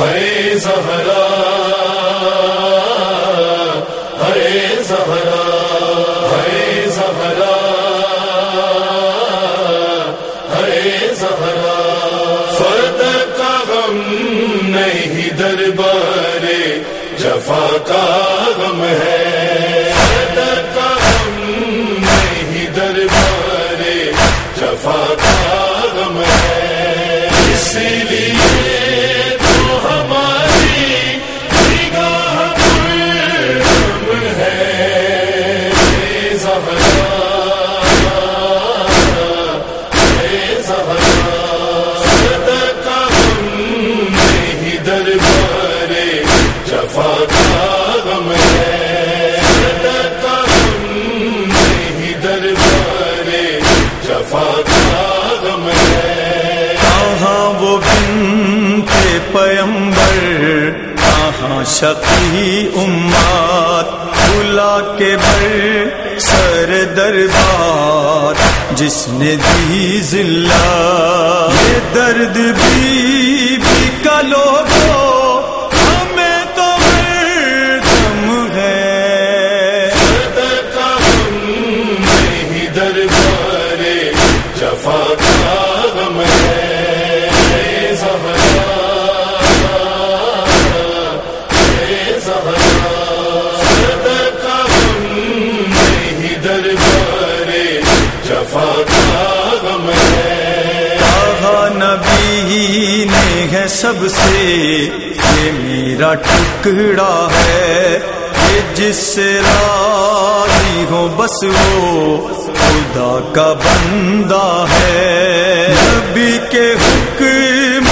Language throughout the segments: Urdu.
ہرے زہرا ہرے زہرا ہرے زہرا ہرے زہرا۔ فرد کا غم نہیں دربارے، جفا کا غم ہے۔ جفا کا غم ہے صدقہ نہیں دربار جفا کا غم ہے۔ کہاں وہ پیمبر کہاں شقی امات بلا کے بر سر دربار، جس نے دی ذلہ یہ درد بھی سب سے یہ میرا ٹکڑا ہے یہ جس سے راضی ہو، بس وہ خدا کا بندہ ہے۔ نبی کے حکم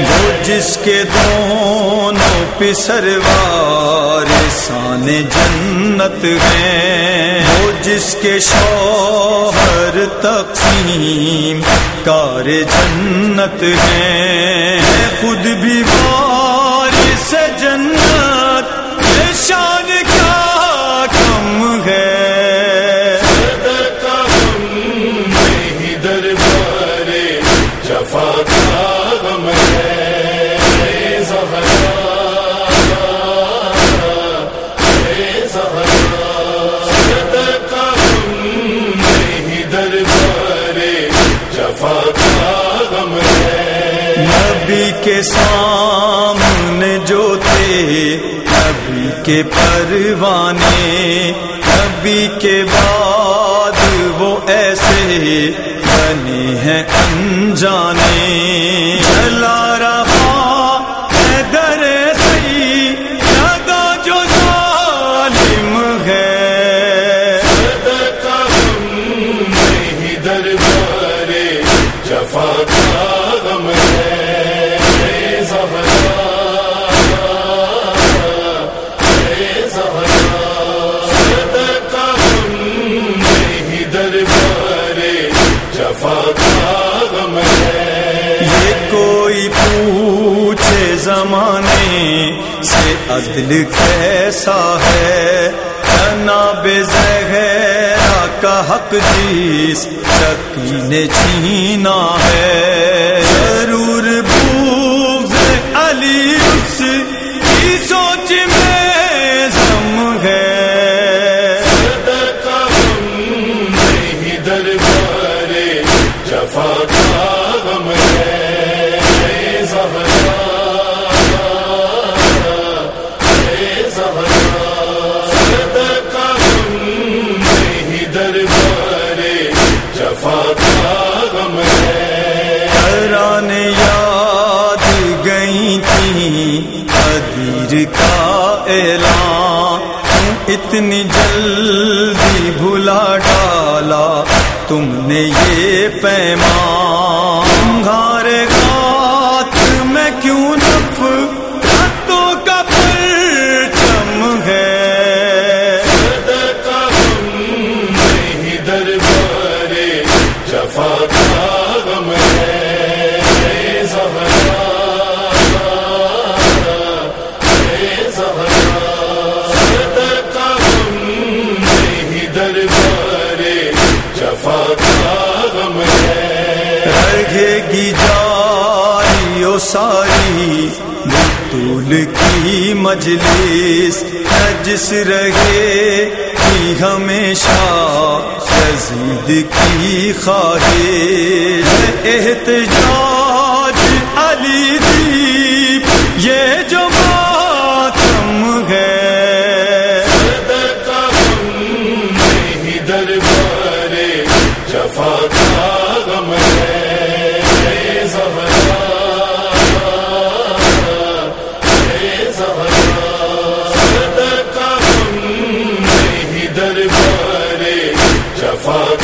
وہ جس کے دونوں پسروار سان جنت ہیں، وہ جس کے شوہر تقسیم کار جنت ہیں۔ خود بھی وارث جنت کے سامنے جو تھے نبی کے پروانے، نبی کے بعد وہ ایسے بنے ہیں انجانے۔ چلا رہا ہے جفا یہ کوئی پوچھے زمانے سے عدل کیسا ہے؟ جناب زہرا کا حق جیس شکی نے چھینا ہے۔ ضرور بوز علی اس کی سوچ میں۔ اتنی جلدی بھلا ڈالا تم نے یہ پیمان طول کی مجلس نجس رہے کی ہمیشہ یزید کی خواہش احتجاج علی دیپ، یہ جو ماتم ہے۔ دربار جفا کا غم ہے۔ جفا